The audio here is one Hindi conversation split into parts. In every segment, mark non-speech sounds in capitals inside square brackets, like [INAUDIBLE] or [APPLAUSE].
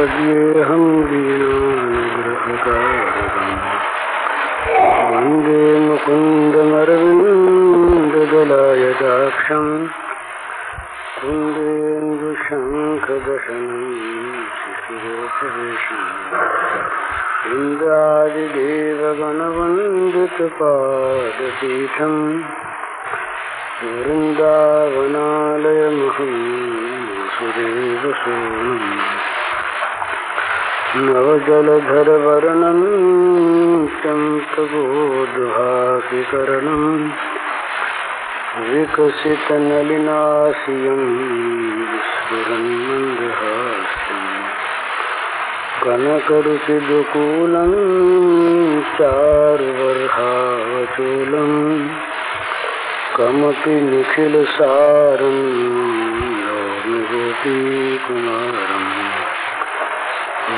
भजेऽहं दीनानुग्रहकारकम् वंदे मुकुन्दमरविन्ददलायदाक्षम् कुन्देन्दुशङ्खदशनम् शिशिरोपवेशम् इन्द्रादिदेवगणवन्दितपादपीठम् वृन्दावनालयमहं सुरेव सोनम् नवजलधरवर्णं चम्पगोद्भासिकरणम् विकसितनलिनाशियं स्फुरन्मन्दहास्यम् कनकरुचिदुकूलं चार्वर्हावचूलम् कमपि निखिलसारं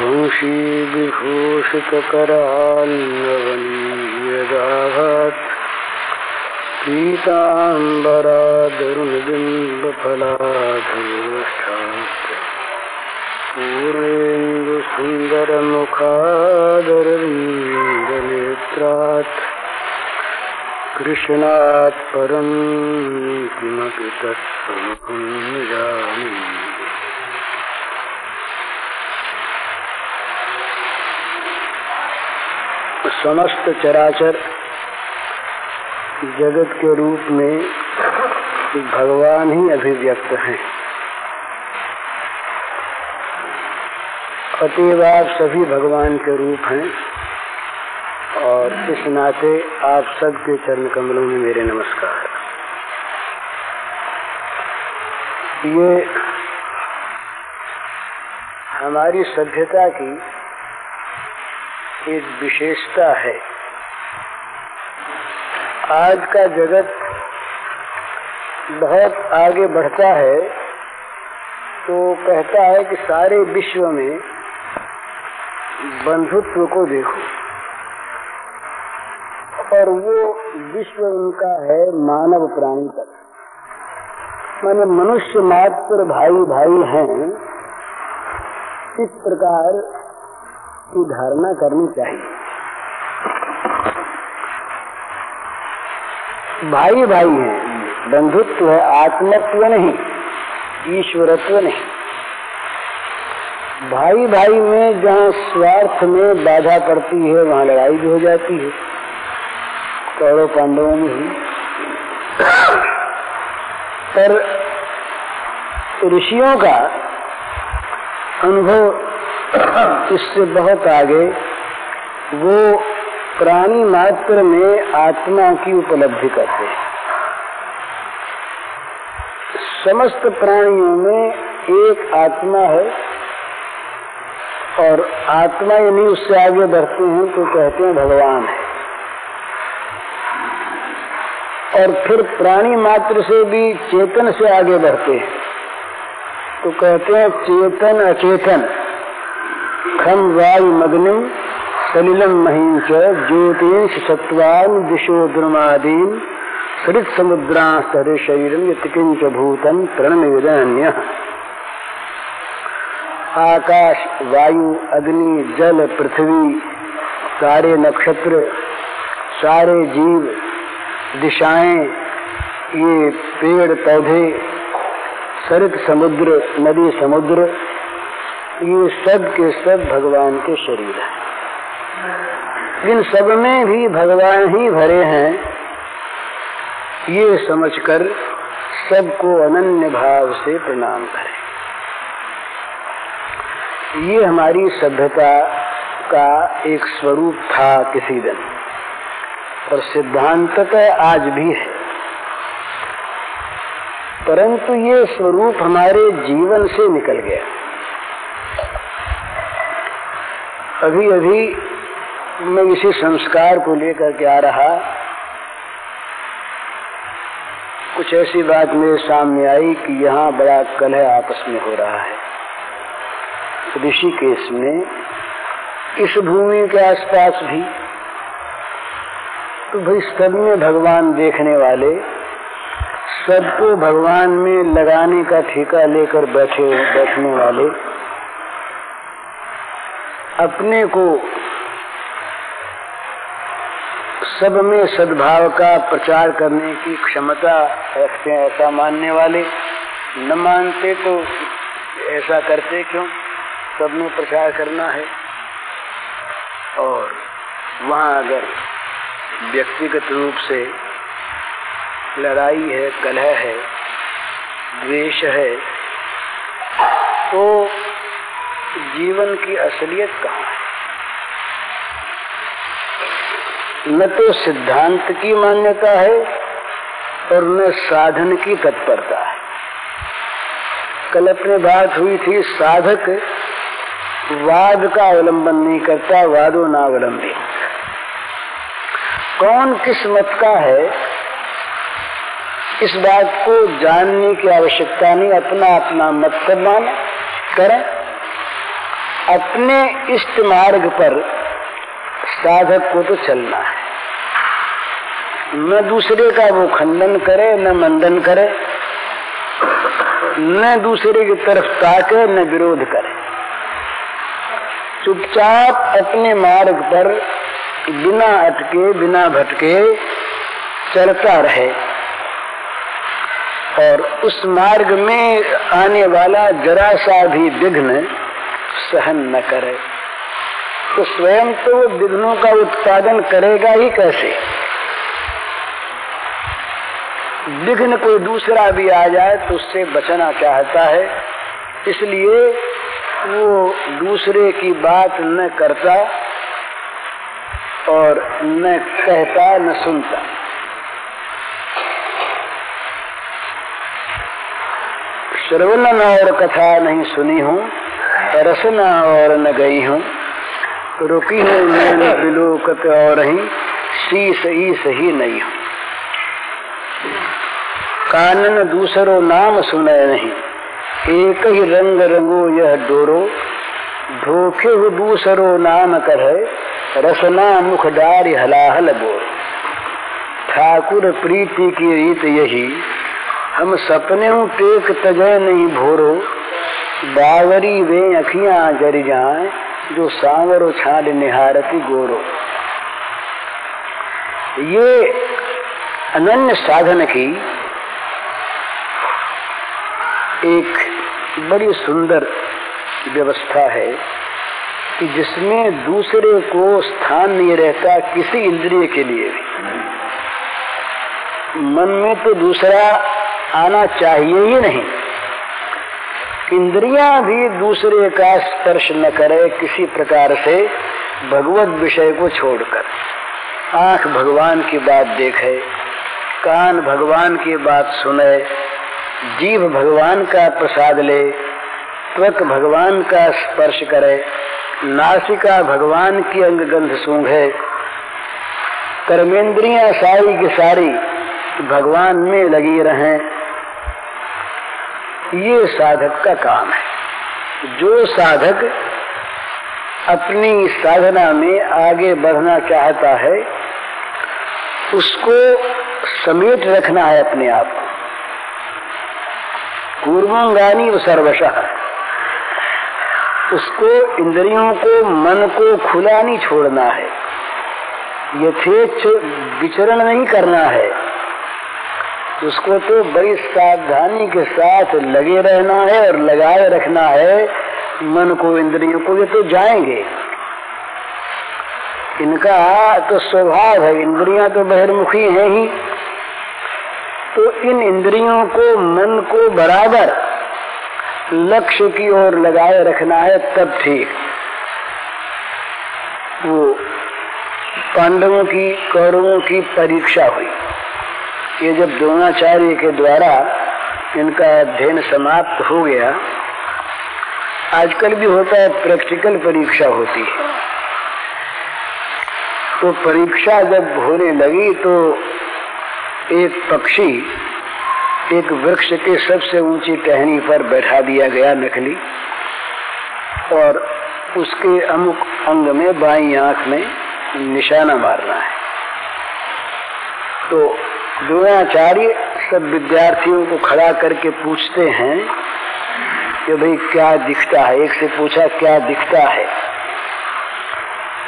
गोपीकुमारम् वंशीविभूषितकरान्नवनीयदाभात् पीताम्बरादरुणबिम्बफलाधोष्ठात् पूर्वेन्दुसुन्दरमुखादरविन्दनेत्रात् कृष्णात् परं किमपि तत्समुखं न समस्त चराचर जगत के रूप में भगवान ही अभिव्यक्त हैं। अतएव आप सभी भगवान के रूप हैं और इस नाते आप सबके चरण कमलों में मेरे नमस्कार। ये हमारी सभ्यता की एक विशेषता है। आज का जगत बहुत आगे बढ़ता है तो कहता है कि सारे विश्व में बंधुत्व को देखो। और वो विश्व उनका है मानव प्राणी तक माने मनुष्य मात्र भाई भाई हैं। इस प्रकार की धारणा करनी चाहिए। भाई भाई है, बंधुत्व है, आत्मत्व नहीं, ईश्वरत्व नहीं। भाई भाई में जहाँ स्वार्थ में बाधा पड़ती है, वहाँ लड़ाई भी हो जाती है। कौरव पांडवों में ही। पर ऋषियों का अनुभव इससे बहुत आगे वो प्राणी मात्र में आत्मा की उपलब्धि करते हैं। समस्त प्राणियों में एक आत्मा है और आत्मा यदि उससे आगे बढ़ते हैं तो कहते हैं भगवान है। और फिर प्राणी मात्र से भी चेतन से आगे बढ़ते हैं। तो कहते हैं चेतन अचेतन। खम वायु मग्निम सलिलम महीन च ज्योतिष सत्वान दिशो द्रुमादीन, सरित समुद्रा सरे शरीरम यतिकिंच भूतम प्रणमयुदन्य आकाश, वायु, अग्नि, जल, पृथ्वी सारे नक्षत्र, सारे जीव, दिशाएँ, ये पेड़, पौधे, सरित समुद्र, नदी समुद्र ये सब के सब भगवान के शरीर है। इन सब में भी भगवान ही भरे हैं। ये समझकर सबको अनन्य भाव से प्रणाम करें। ये हमारी सभ्यता का एक स्वरूप था किसी दिन, और सिद्धांततः आज भी है। परंतु ये स्वरूप हमारे जीवन से निकल गया। अभी अभी मैं इसी संस्कार को लेकर के आ रहा। कुछ ऐसी बात मेरे सामने आई कि यहाँ बड़ा कलह आपस में हो रहा है। ऋषिकेश में, इस भूमि के आसपास भी तो भाई सब में भगवान देखने वाले, सबको भगवान में लगाने का ठेका लेकर बैठे बैठने वाले अपने को सब में सद्भाव का प्रचार करने की क्षमता रखते हैं ऐसा मानने वाले। न मानते तो ऐसा करते क्यों? सब में प्रचार करना है। और वहाँ अगर व्यक्तिगत रूप से लड़ाई है, कलह है, द्वेष है जीवन की असलियत कहाँ है? न तो सिद्धांत की मान्यता है और न साधन की तत्परता है। कल अपने बात हुई थी, साधक वाद का अवलंबन नहीं करता, वादो ना अवलंबी कौन किस मत का है, इस बात को जानने की आवश्यकता नहीं अपना अपना मत कर मान करें। अपने इष्ट मार्ग पर साधक को तो चलना है। न दूसरे का वो खंडन करे, न मंडन करे, न दूसरे की तरफ़ ताके, न विरोध करे। चुपचाप अपने मार्ग पर बिना अटके, बिना भटके चलता रहे। और उस मार्ग में आने वाला जरा सा भी विघ्न सहन न करे। तो स्वयं तो वो विघ्नों का उत्पादन करेगा ही कैसे? विघ्न कोई दूसरा भी आ जाए तो उससे बचना चाहता है। इसलिए वो दूसरे की बात न करता और न कहता, न सुनता। श्रवण और कथा नहीं सुनी हूँ। रसना और न गई हूँ। रुकी हूँ नैन बिलोकत और ही शीस ईस ही नहीं हूँ। कानन दूसरो नाम सुने नहीं, एक ही रंग रंगो यह डोरो। धोखे हो दूसरो नाम कर, रसना मुख डारी हलाहल बोर। ठाकुर प्रीति की रीत यही, हम सपने टेक तजय नहीं भोरो। बावरी वे अखियाँ जर जाए, जो सांवरो छाड़ निहारती गोरो। ये अनन्य साधन की एक बड़ी सुंदर व्यवस्था है कि जिसमें दूसरे को स्थान नहीं रहता किसी इंद्रिय के लिए भी। मन में तो दूसरा आना चाहिए ही नहीं। इंद्रियाँ भी दूसरे का स्पर्श न करे किसी प्रकार से, भगवत विषय को छोड़कर। आँख भगवान की बात देखे, कान भगवान की बात सुने, जीव भगवान का प्रसाद ले, त्वक भगवान का स्पर्श करे, नासिका भगवान की अंग गंध सूंघे, कर्मेंद्रियाँ सारी की सारी भगवान में लगी रहें। ये साधक का काम है। जो साधक अपनी साधना में आगे बढ़ना चाहता है, उसको समेट रखना है अपने आप को। पूर्वांगानी सर्वश। उसको इंद्रियों को, मन को खुला नहीं छोड़ना है। यथेच विचरण नहीं करना है। उसको तो बड़ी सावधानी के साथ लगे रहना है और लगाए रखना है। मन को, इंद्रियों को ये तो जाएँगे। इनका तो स्वभाव है, इंद्रियाँ तो बहिर्मुखी हैं ही। तो इन इंद्रियों को मन को बराबर लक्ष्य की ओर लगाए रखना है, तब ठीक। वो पांडवों की, कौरवों की परीक्षा हुई। ये जब द्रोणाचार्य के द्वारा इनका अध्ययन समाप्त हो गया, आजकल भी होता है प्रैक्टिकल परीक्षा होती है। तो परीक्षा जब होने लगी तो एक पक्षी एक वृक्ष के सबसे ऊँची टहनी पर बैठा दिया गया नकली और उसके अमुक अंग में बाई आँख में निशाना मारना है। तो द्रोणाचार्य सब विद्यार्थियों को खड़ा करके पूछते हैं कि भाई क्या दिखता है? एक से पूछा, क्या दिखता है?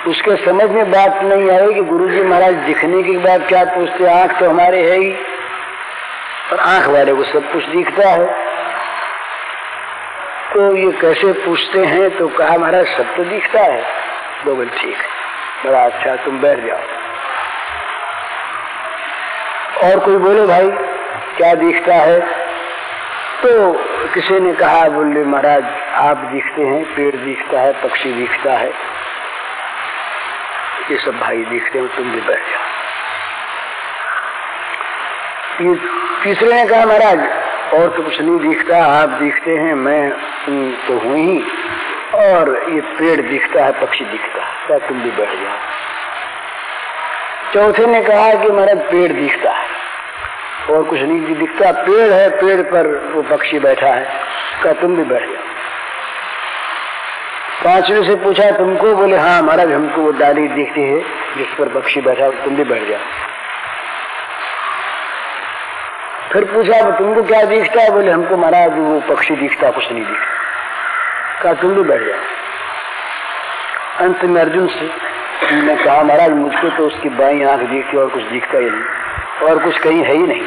उसके समझ में बात नहीं आई कि गुरु जी महाराज दिखने की बात क्या पूछते आँख तो हमारे है ही। और आँख वाले को सब कुछ दिखता है। तो ये कैसे पूछते हैं? तो कहा, महाराज, सब तो दिखता है। बोल, ठीक बड़ा अच्छा तुम बैठ जाओ। और कोई बोले, भाई, क्या दिखता है? तो किसी ने कहा, बोले, महाराज, आप दिखते हैं, पेड़ दिखता है, पक्षी दिखता है। ये सब भाई दिखते हैं, तुम भी बैठ जाओ। तीसरे ने कहा, महाराज, और तो कुछ नहीं दिखता, आप दिखते हैं, मैं तो हूँ ही। और ये पेड़ दिखता है, पक्षी दिखता है, क्या तुम भी बैठ जाओ? चौथे ने कहा कि, महाराज, पेड़ दिखता है। और कुछ नहीं दिखता पेड़ है, पेड़ पर वो पक्षी बैठा है। क्या तुम भी बैठ जाओ। पांचवे से पूछा, तुमको? बोले हाँ महाराज, हमको वो डाली दिखती है, जिस पर पक्षी बैठा तुम भी बैठ जाओ। फिर पूछा तुमको क्या दिखता है? बोले, हमको महाराज, वो पक्षी दिखता, कुछ नहीं दिखता। कहा, तुम भी बैठ जाओ। अंत में अर्जुन से कहा, महाराज, मुझको तो उसकी बाई आँख दिखती और कुछ दिखता ही नहीं। और कुछ कहीं है ही नहीं।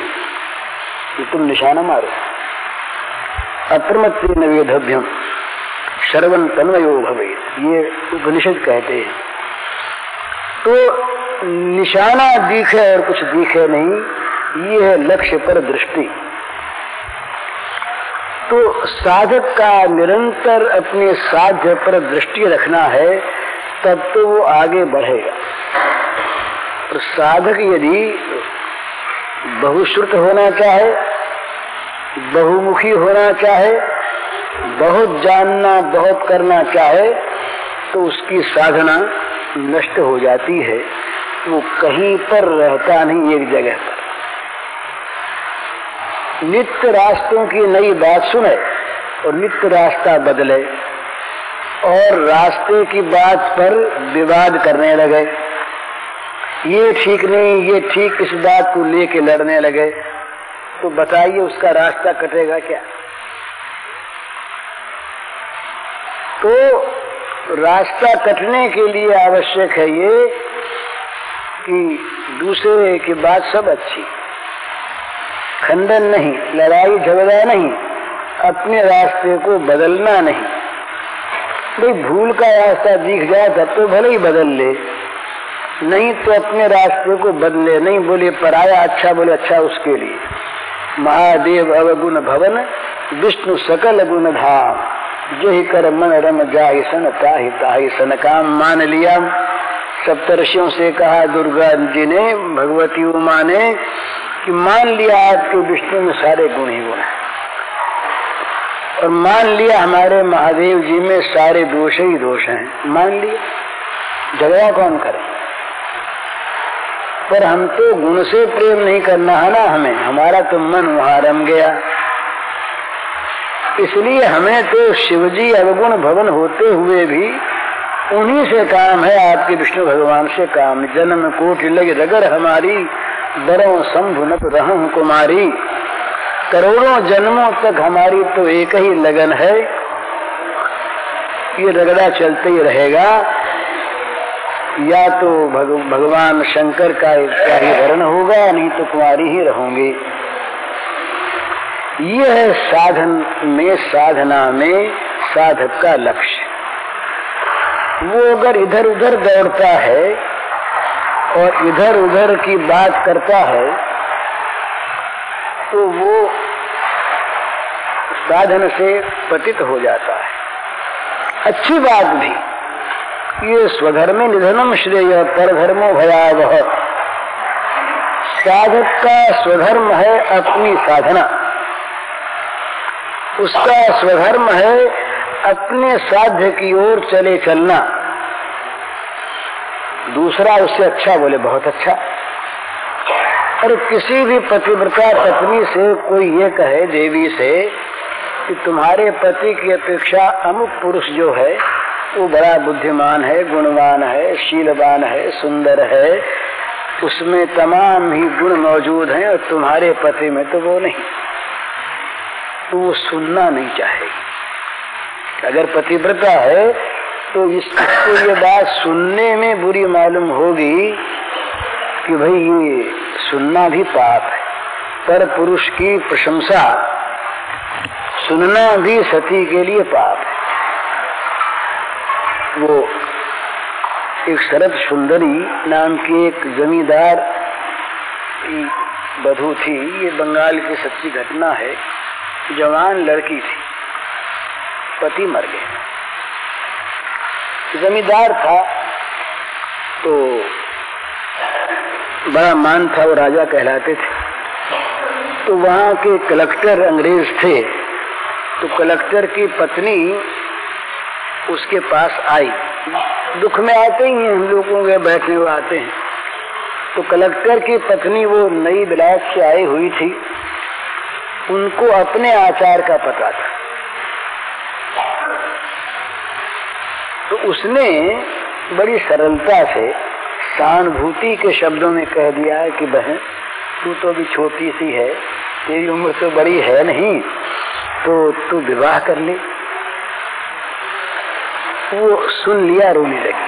कि तुम निशाना मारो। अप्रमत्त नवेधभ्यम श्रवण तन्वयो भवे ये उपनिषद कहते हैं। तो निशाना दिखे और कुछ दिखे नहीं, ये है लक्ष्य पर दृष्टि। तो साधक का निरंतर अपने साध्य पर दृष्टि रखना है, तब तो वो आगे बढ़ेगा। और साधक यदि बहुश्रुत होना चाहे बहुमुखी होना चाहे बहुत जानना, बहुत करना चाहे तो उसकी साधना नष्ट हो जाती है। वो कहीं पर रहता नहीं एक जगह पर। नित्य रास्तों की नई बात सुने और नित्य रास्ता बदले और रास्ते की बात पर विवाद करने लगे। ये ठीक नहीं, ये ठीक इस बात को लेके लड़ने लगे। तो बताइए उसका रास्ता कटेगा क्या? तो रास्ता कटने के लिए आवश्यक है ये कि दूसरे की बात सब अच्छी। खंडन नहीं, लड़ाई, झगड़ा नहीं, अपने रास्ते को बदलना नहीं। भाई, भूल का रास्ता दिख जाए तब तो भले ही बदल ले। नहीं तो अपने रास्ते को बदले, नहीं बोले पराया अच्छा बोले अच्छा उसके लिए। महादेव अवगुण भवन, विष्णु सकल गुण धाम। जो ही कर मन रम जाहि सन, ताहि ताहि सन काम मान लिया। सप्तर्षियों से कहा, दुर्गा जी ने, भगवती उमा ने, कि मान लिया आपके विष्णु में सारे गुण ही गुण है। और मान लिया हमारे महादेव जी में सारे दोष ही दोष हैं। मान लिया। झगड़ा कौन करे? पर हम तो गुण से प्रेम नहीं करना है ना हमें। हमारा तो मन वहाँ रम गया। इसलिए हमें तो शिवजी अवगुण भवन होते हुए भी उन्हीं से काम है, आपके विष्णु भगवान से काम। जन्म कोट लग रगर हमारी बरो शंभु नत रहूँ कुमारी। करोड़ों जन्मों तक हमारी तो एक ही लगन है। ये रगड़ा चलते ही रहेगा। या तो भग, भगवान शंकर का क्या ही वर्ण होगा नहीं तो कुमारी ही रहोगे। ये है साधन में साधना में साधक का लक्ष्य। वो अगर इधर उधर दौड़ता है और इधर उधर की बात करता है तो वो साधन से पतित हो जाता है। अच्छी बात भी। ये स्वधर्म निधनम श्रेय पर धर्मो भयावह। साधक का स्वधर्म है अपनी साधना। उसका स्वधर्म है अपने साध्य की ओर चले चलना। दूसरा उससे अच्छा बोले, बहुत अच्छा। और किसी भी पतिव्रता पत्नी से कोई ये कहे, देवी से, कि तुम्हारे पति की अपेक्षा अमुक पुरुष जो है वो बड़ा बुद्धिमान है, गुणवान है, शीलवान है, सुंदर है। उसमें तमाम ही गुण मौजूद हैं और तुम्हारे पति में तो वो नहीं। तो वो सुनना नहीं चाहेगी। अगर पतिव्रता है तो इसको ये बात सुनने में बुरी मालूम होगी कि भाई ये सुनना भी पाप है। पर पुरुष की प्रशंसा सुनना भी सती के लिए पाप है। वो एक शरद सुंदरी नाम की एक जमींदार बधू थी। ये बंगाल की सच्ची घटना है। जवान लड़की थी। पति मर गए। जमींदार था तो बड़ा मान था, वो राजा कहलाते थे। तो वहाँ के कलेक्टर अंग्रेज़ थे। तो कलेक्टर की पत्नी उसके पास आई। दुख में आते ही हैं हम लोगों के बैठने वो आते हैं। तो कलेक्टर की पत्नी वो नई बिलायत से आई हुई थी। उनको अपने आचार का पता था। तो उसने बड़ी सरलता से सहानुभूति के शब्दों में कह दिया कि, बहन, तू तो अभी छोटी सी है, तेरी उम्र तो बड़ी है नहीं तो तू विवाह कर ले। वो सुन लिया रोने लगी।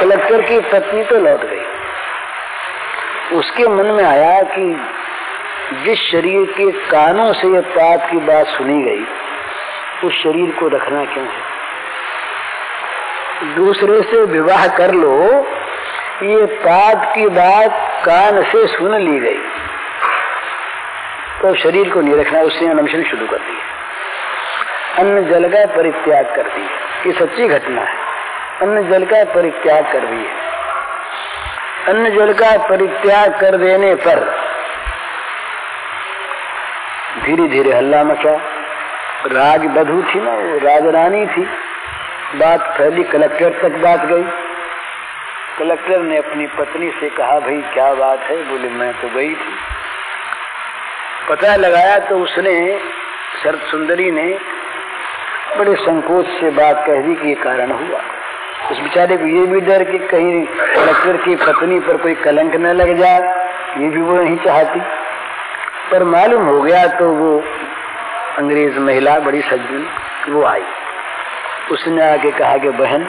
कलेक्टर की पत्नी तो लौट गई। उसके मन में आया कि जिस शरीर के कानों से यह पाप की बात सुनी गई, उस शरीर को रखना क्यों है? दूसरे से विवाह कर लो, ये पाप की बात कान से सुन ली गई। तो शरीर को नहीं रखना, उसने अनशन शुरू कर दिया। अन्न जल का परित्याग कर दी। ये सच्ची घटना है। अन्न जल का परित्याग कर दिए अन्न जल का परित्याग कर देने पर धीरे धीरे हल्ला मचा। राज बधु थी ना राजरानी थी। बात फैली, कलेक्टर तक बात गई। कलेक्टर ने अपनी पत्नी से कहा, भाई, क्या बात है? बोले, मैं तो गई थी। पता लगाया तो उसने, शरद सुंदरी ने बड़े संकोच से बात कह दी कि ये कारण हुआ। उस बेचारे को ये भी डर कि कहीं कलेक्टर की पत्नी पर कोई कलंक न लग जाए, ये भी वो नहीं चाहती। पर मालूम हो गया तो वो अंग्रेज़ महिला बड़ी सज्जन वो आई। उसने आके कहा कि, बहन,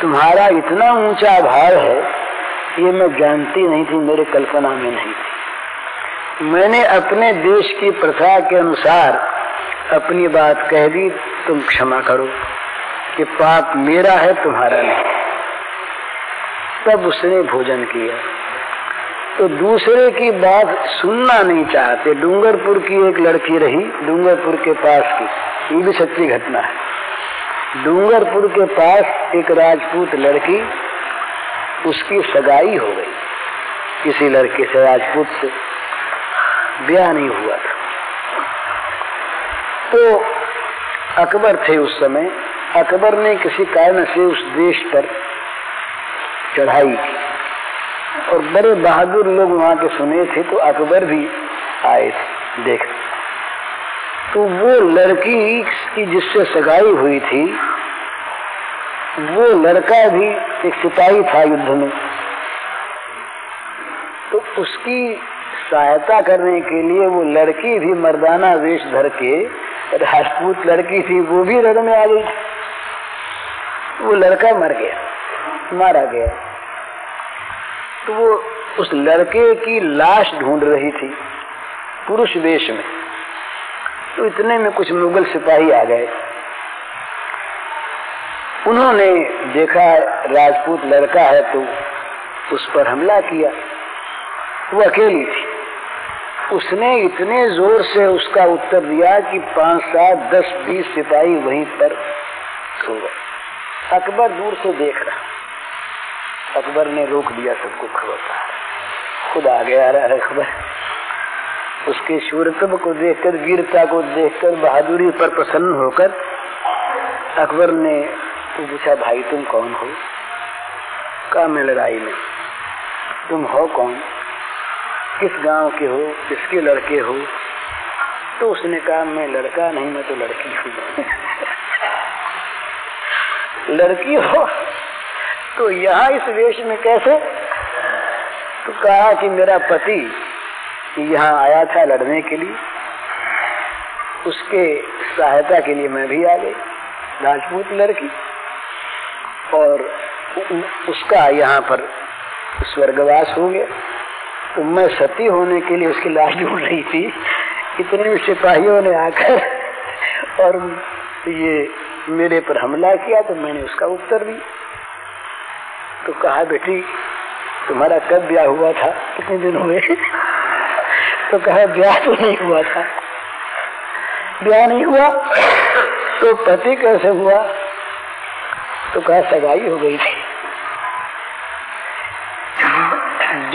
तुम्हारा इतना ऊँचा भाव है, ये मैं जानती नहीं थी, मेरे कल्पना में नहीं थी। मैंने अपने देश की प्रथा के अनुसार अपनी बात कह दी, तुम क्षमा करो कि पाप मेरा है, तुम्हारा नहीं। तब उसने भोजन किया। तो दूसरे की बात सुनना नहीं चाहते। डूंगरपुर की एक लड़की रही, डूंगरपुर के पास की। ये भी सच्ची घटना है। डूंगरपुर के पास एक राजपूत लड़की, उसकी सगाई हो गई। किसी लड़के से, राजपूत से। ब्याह नहीं हुआ था। तो अकबर थे उस समय। अकबर ने किसी कारण से उस देश पर चढ़ाई की। और बड़े बहादुर लोग वहाँ के सुने थे तो अकबर भी आए थे, देख। तो वो लड़की की जिससे सगाई हुई थी, वो लड़का भी एक सिपाही था युद्ध में। तो उसकी सहायता करने के लिए वो लड़की भी मर्दाना वेश धर के राजपूत लड़की थी, वो भी रण में आ गई। वो लड़का मर गया, मारा गया। तो वो उस लड़के की लाश ढूंढ रही थी, पुरुष वेश में। तो इतने में कुछ मुगल सिपाही आ गए। उन्होंने देखा, राजपूत लड़का है तो उस पर हमला किया। वो अकेली थी। उसने इतने ज़ोर से उसका उत्तर दिया कि पाँच सात, दस, बीस सिपाही वहीं पर सो गए। अकबर दूर से देख रहा। अकबर ने रोक दिया सबको खबर खुद आगे आ रहा है अकबर। उसके शूरतम को देखकर, वीरता को देखकर, बहादुरी पर प्रसन्न होकर अकबर ने पूछा, भाई तुम कौन हो? कहा मैं लड़ाई में? तुम हो कौन? किस गाँव के हो, किसके लड़के हो तो उसने कहा, मैं लड़का नहीं, मैं तो लड़की हूँ। [LAUGHS] लड़की हो तो यहाँ इस वेश में कैसे? तो कहा कि मेरा पति यहाँ आया था लड़ने के लिए। उसके सहायता के लिए मैं भी आ गई, राजपूत लड़की। और उसका यहाँ पर स्वर्गवास हो गया। मैं सती होने के लिए उसकी लाश ढूंढ रही थी। इतने सिपाहियों ने आकर और ये मेरे पर हमला किया तो मैंने उसका उत्तर दिया। तो कहा, बेटी, तुम्हारा कब ब्याह हुआ था? कितने दिन हुए? तो कहा, ब्याह तो नहीं हुआ था। ब्याह नहीं हुआ तो पति कैसे हुआ? तो कहा, सगाई हो गई थी।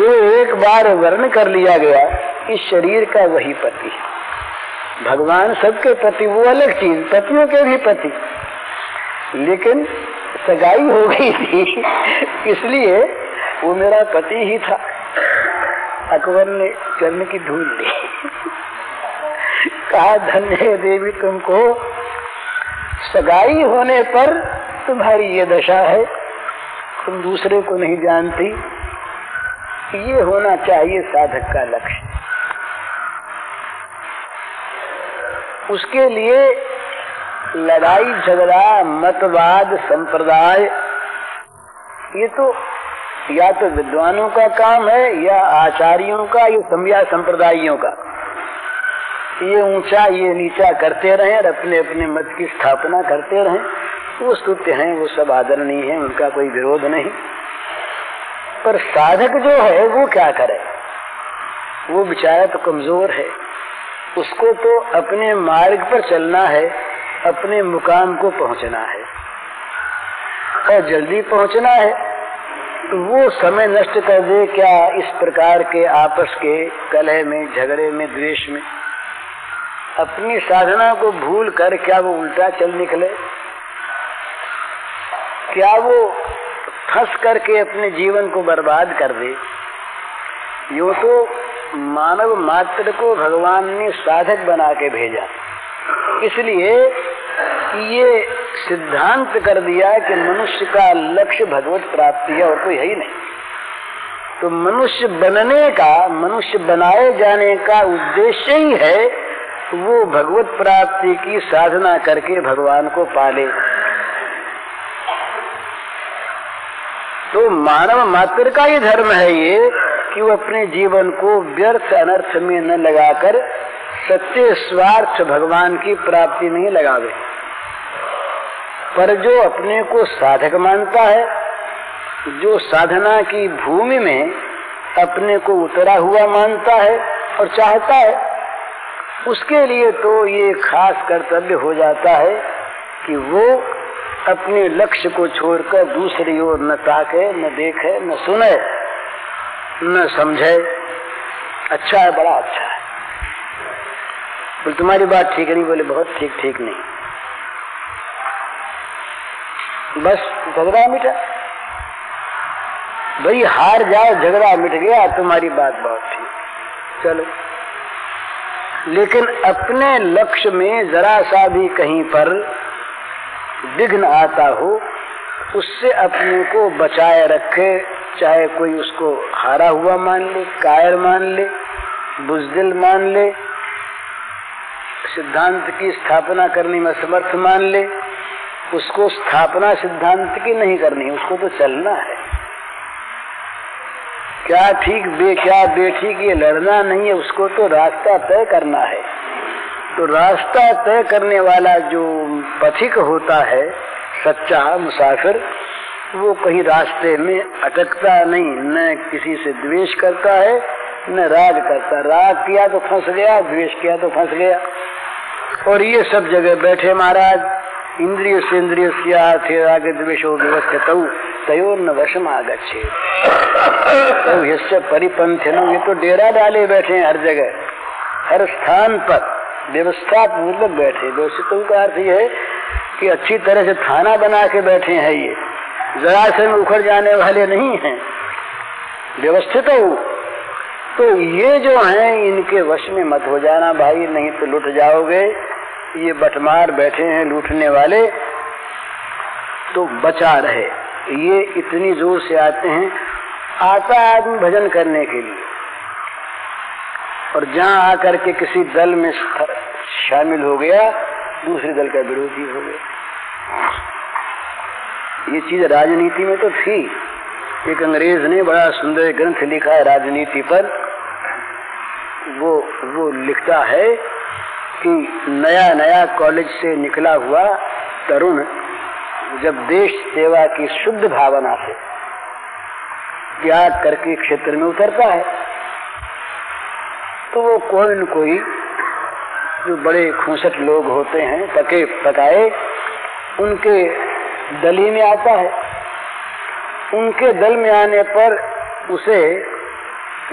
जो एक बार वर्ण कर लिया गया, इस शरीर का वही पति भगवान सबके पति, वो अलग चीज़, पतियों के भी पति। लेकिन सगाई हो गई थी, इसलिए वो मेरा पति ही था। अकबर ने चरण की धूल ली। कहा, धन्य देवी, तुमको सगाई होने पर तुम्हारी ये दशा है। तुम दूसरे को नहीं जानती। ये होना चाहिए साधक का लक्ष्य। उसके लिए लड़ाई, झगड़ा, मतवाद, संप्रदाय, ये तो या तो विद्वानों का काम है, या आचार्यों का, या समया संप्रदायों का। ये ऊँचा, ये नीचा करते रहे और अपने अपने मत की स्थापना करते रहे। वो स्तुत्य हैं, वो सब आदरणीय है, उनका कोई विरोध नहीं। पर साधक जो है, वो क्या करे? वो बेचारा तो कमज़ोर है। उसको तो अपने मार्ग पर चलना है, अपने मुकाम को पहुँचना है। और जल्दी पहुँचना है तो वो समय नष्ट कर दे क्या इस प्रकार के आपस के कलह में, झगड़े में, द्वेष में। अपनी साधना को भूल कर क्या वो उल्टा चल निकले? क्या वो फंस करके अपने जीवन को बर्बाद कर दे। यो तो मानव मात्र को भगवान ने साधक बना के भेजा। इसलिए ये सिद्धांत कर दिया कि मनुष्य का लक्ष्य भगवत प्राप्ति है और कोई है ही नहीं। तो मनुष्य बनने का, मनुष्य बनाए जाने का उद्देश्य ही है वो भगवत प्राप्ति की साधना करके भगवान को पाले। तो मानव मात्र का ही धर्म है ये कि वो अपने जीवन को व्यर्थ अनर्थ में न लगाकर सत्य स्वार्थ भगवान की प्राप्ति में ही लगावे। पर जो अपने को साधक मानता है, जो साधना की भूमि में अपने को उतरा हुआ मानता है और चाहता है, उसके लिए तो ये खास कर्तव्य हो जाता है कि वो अपने लक्ष्य को छोड़कर दूसरी ओर न ताके, न देखे, न सुने, न समझे। अच्छा है, बड़ा अच्छा है। बोले, तुम्हारी बात ठीक नहीं? बोले, बहुत ठीक ठीक नहीं। बस, झगड़ा मिटा। भाई, हार जाओ झगड़ा मिट गया, तुम्हारी बात बहुत ठीक। चलो। लेकिन अपने लक्ष्य में जरा सा भी कहीं पर विघ्न आता हो, उससे अपने को बचाए रखे, चाहे कोई उसको हारा हुआ मान ले, कायर मान ले, बुजदिल मान ले, सिद्धांत की स्थापना करने में समर्थ मान ले, उसको स्थापना सिद्धांत की नहीं करनी उसको तो चलना है। क्या ठीक बे क्या बेठी ये लड़ना नहीं है, उसको तो रास्ता तय करना है। तो रास्ता तय करने वाला जो पथिक होता है, सच्चा मुसाफिर, वो कहीं रास्ते में अटकता नहीं, न किसी से द्वेष करता है, न राग करता। राग किया तो फंस गया, द्वेष किया तो फंस गया। और ये सब जगह बैठे महाराज, इंद्रिय से इंद्रिय थे राग द्वेशो व्यवस्थित, तयो न वशम आगछे तो परिपंथ ये तो डेरा डाले बैठे हर जगह, हर स्थान पर। व्यवस्था पूर्वक बैठे। व्यवस्थित का अर्थ ये है कि अच्छी तरह से थाना बना के बैठे हैं ये। जरा से उखड़ जाने वाले नहीं हैं। व्यवस्थित हो। तो ये जो हैं, इनके वश में मत हो जाना भाई, नहीं तो लुट जाओगे। ये बटमार बैठे हैं लूटने वाले तो बचा रहे। ये इतनी ज़ोर से आते हैं आता आदमी भजन करने के लिए। और जहाँ आकर के किसी दल में शामिल हो गया, दूसरे दल का विरोधी हो गया। ये चीज़ राजनीति में तो थी। एक अंग्रेज़ ने बड़ा सुंदर ग्रंथ लिखा है राजनीति पर। वो वो लिखता है कि नया नया कॉलेज से निकला हुआ तरुण जब देश सेवा की शुद्ध भावना से त्याग करके क्षेत्र में उतरता है तो वो कोई न कोई जो बड़े खूसट लोग होते हैं पके पकाए, उनके दली में आता है। उनके दल में आने पर उसे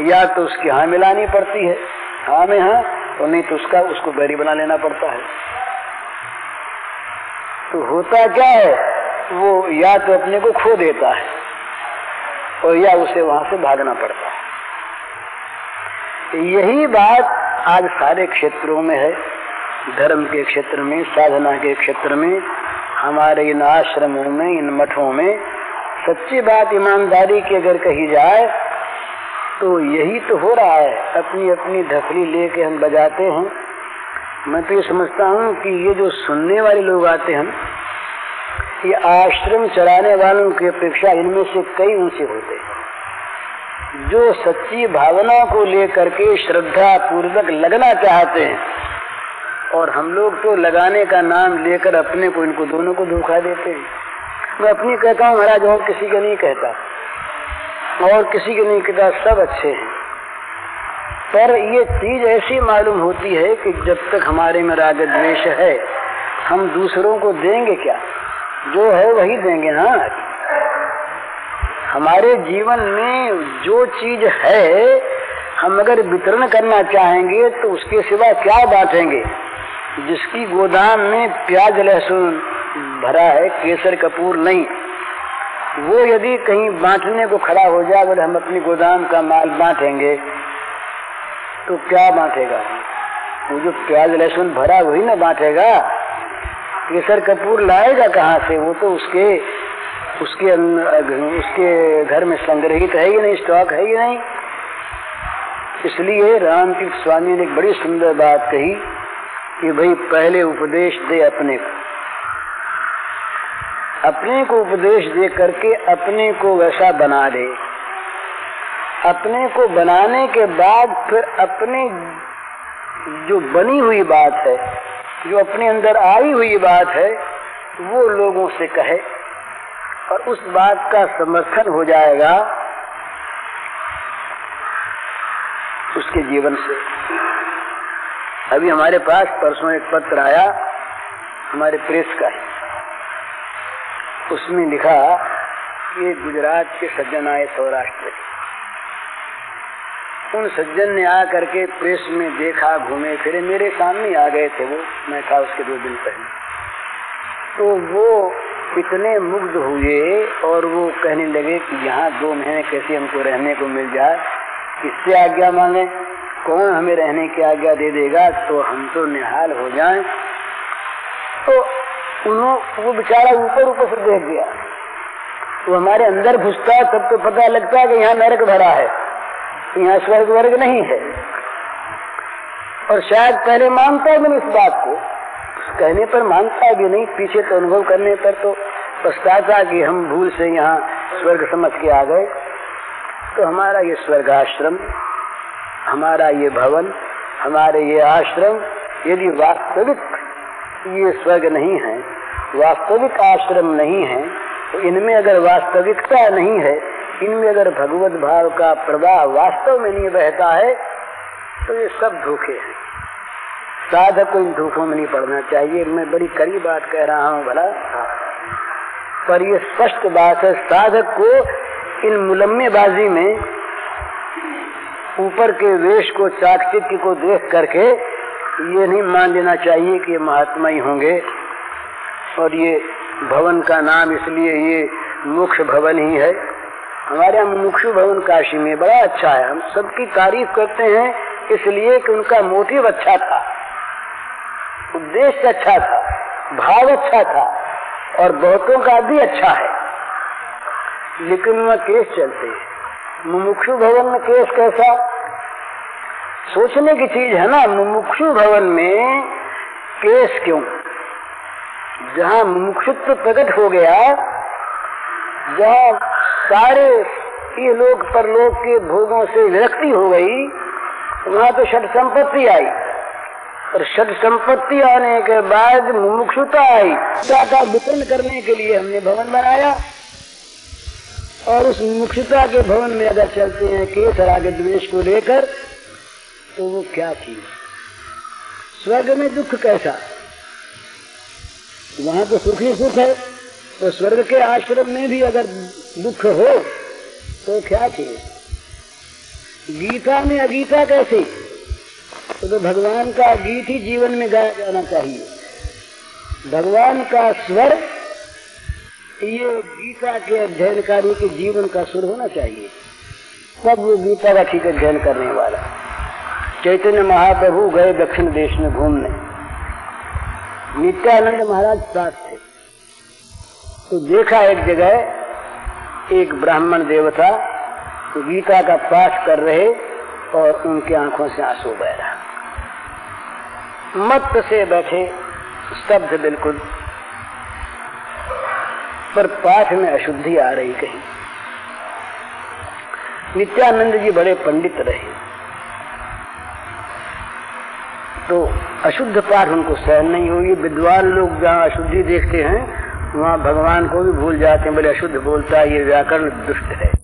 या तो उसकी हाँ मिलानी पड़ती है। हाँ में हाँ और नहीं तो उसका, उसको बैरी बना लेना पड़ता है। तो होता क्या है, वो या तो अपने को खो देता है, और या उसे वहाँ से भागना पड़ता है। यही बात आज सारे क्षेत्रों में है। धर्म के क्षेत्र में, साधना के क्षेत्र में, हमारे इन आश्रमों में, इन मठों में। सच्ची बात ईमानदारी की अगर कही जाए तो यही तो हो रहा है। अपनी अपनी ढकली लेके हम बजाते हैं। मैं तो ये समझता हूँ कि ये जो सुनने वाले लोग आते हैं, ये आश्रम चलाने वालों की अपेक्षा इनमें से कई ऊँचे होते हैं। जो सच्ची भावना को लेकर के श्रद्धा पूर्वक लगना चाहते हैं, और हम लोग तो लगाने का नाम लेकर अपने को, इनको दोनों को धोखा देते हैं। मैं अपनी कहता हूँ, महाराज, और किसी को नहीं कहता। और किसी को नहीं कहता, सब अच्छे हैं। पर ये चीज़ ऐसी मालूम होती है कि जब तक हमारे में राग द्वेष है, हम दूसरों को देंगे क्या? जो है वही देंगे ना? हमारे जीवन में जो चीज़ है, हम अगर वितरण करना चाहेंगे तो उसके सिवा क्या बांटेंगे? जिसकी गोदाम में प्याज लहसुन भरा है, केसर कपूर नहीं। वो यदि कहीं बांटने को खड़ा हो जाए, अगर हम अपनी गोदाम का माल बांटेंगे तो क्या बांटेगा? वो जो प्याज लहसुन भरा वही ना बांटेगा? केसर कपूर लाएगा कहाँ से? वो तो उसके उसके उसके घर में संग्रहित है या नहीं स्टॉक है या नहीं? इसलिए रामतीर्थ स्वामी ने एक बड़ी सुंदर बात कही कि भाई, पहले उपदेश दे अपने को। अपने को उपदेश दे करके अपने को वैसा बना दे। अपने को बनाने के बाद फिर अपने जो बनी हुई बात है, जो अपने अंदर आई हुई बात है, वो लोगों से कहे। और उस बात का समर्थन हो जाएगा उसके जीवन से। अभी हमारे पास परसों एक पत्र आया, हमारे प्रेस का उसमें लिखा कि गुजरात के सज्जन आए सौराष्ट्र उन सज्जन ने आ करके प्रेस में देखा, घूमे, फिरे, मेरे सामने आ गए थे वो। मैं था उसके दो दिन पहले। तो वो इतने मुग्ध हुए और वो कहने लगे कि यहाँ दो महीने कैसे हमको रहने को मिल जाए किससे आज्ञा मांगे। कौन हमें रहने की आज्ञा दे देगा तो हम तो निहाल हो जाएँ। तो उन्होंने वो बेचारा ऊपर ऊपर से देख गया। वो हमारे अंदर घुसता है तब तो पता लगता है कि यहाँ नरक भरा है तो यहाँ स्वर्ग वर्ग नहीं है। और शायद पहले मानता भी नहीं इस बात को। कहने पर मानता भी नहीं, पीछे तो अनुभव करने पर तो पछताता कि हम भूल से यहाँ स्वर्ग समझ के आ गए। तो हमारा ये स्वर्गाश्रम, हमारा ये भवन, हमारे ये आश्रम, यदि वास्तविक ये स्वर्ग नहीं है, वास्तविक आश्रम नहीं है तो इनमें अगर वास्तविकता नहीं है, इनमें अगर भगवत भाव का प्रवाह वास्तव में नहीं बहता है तो ये सब धोखे हैं। साधक को इन धोखों में नहीं पड़ना चाहिए। मैं बड़ी कड़ी बात कह रहा हूँ, भला। पर ये स्पष्ट बात है, साधक को इन मुलम्मेबाजी में ऊपर के वेश को, चाकचिक्य को देख करके ये नहीं मान लेना चाहिए कि महात्मा ही होंगे। और ये भवन का नाम इसलिए ये मुख्य भवन ही है। हमारे यहाँ मुख्य भवन काशी में बड़ा अच्छा है। हम सबकी तारीफ़ करते हैं इसलिए कि उनका मोटिव अच्छा था। उद्देश्य अच्छा था, भाव अच्छा था और बहुतों का भी अच्छा है। लेकिन वह केस चलते मुमुक्षु भवन में केस कैसा? सोचने की चीज़ है ना, मुमुक्षु भवन में केस क्यों? जहाँ मुमुक्षुत्व प्रकट हो गया, जहाँ सारे ये लोग परलोक के भोगों से विरक्ति हो गई, वहाँ तो षट संपत्ति आई। और षट संपत्ति आने के बाद मुमुक्षुता आई। का वितरण करने के लिए हमने भवन बनाया। और उस मुमुक्षुता के भवन में अगर चलते हैं केसर आगे द्वेश को लेकर तो वो क्या थी? स्वर्ग में दुख कैसा? वहाँ तो सुख ही सुख है। तो स्वर्ग के आश्रम में भी अगर दुख हो तो क्या चीज़ गीता में अगीता कैसे? तो, भगवान का गीत ही जीवन में गाया जाना चाहिए। भगवान का स्वर ये गीता के अध्ययनकारी के जीवन का सुर होना चाहिए। तब वो गीता का ठीक अध्ययन करने वाला। चैतन्य महाप्रभु गए दक्षिण देश में घूमने। नित्यानंद महाराज साथ थे। तो देखा एक जगह एक ब्राह्मण देवता तो गीता का पाठ कर रहे और उनकी आँखों से आँसू बह रहा। मत से बैठे, स्तब्ध बिल्कुल। पर पाठ में अशुद्धि आ रही कहीं। नित्यानंद जी बड़े पंडित रहे। तो अशुद्ध पाठ उनको सहन नहीं होगी। विद्वान लोग जहाँ अशुद्धि देखते हैं, वहाँ भगवान को भी भूल जाते हैं, बोले, अशुद्ध बोलता है, ये व्याकरण दुष्ट है।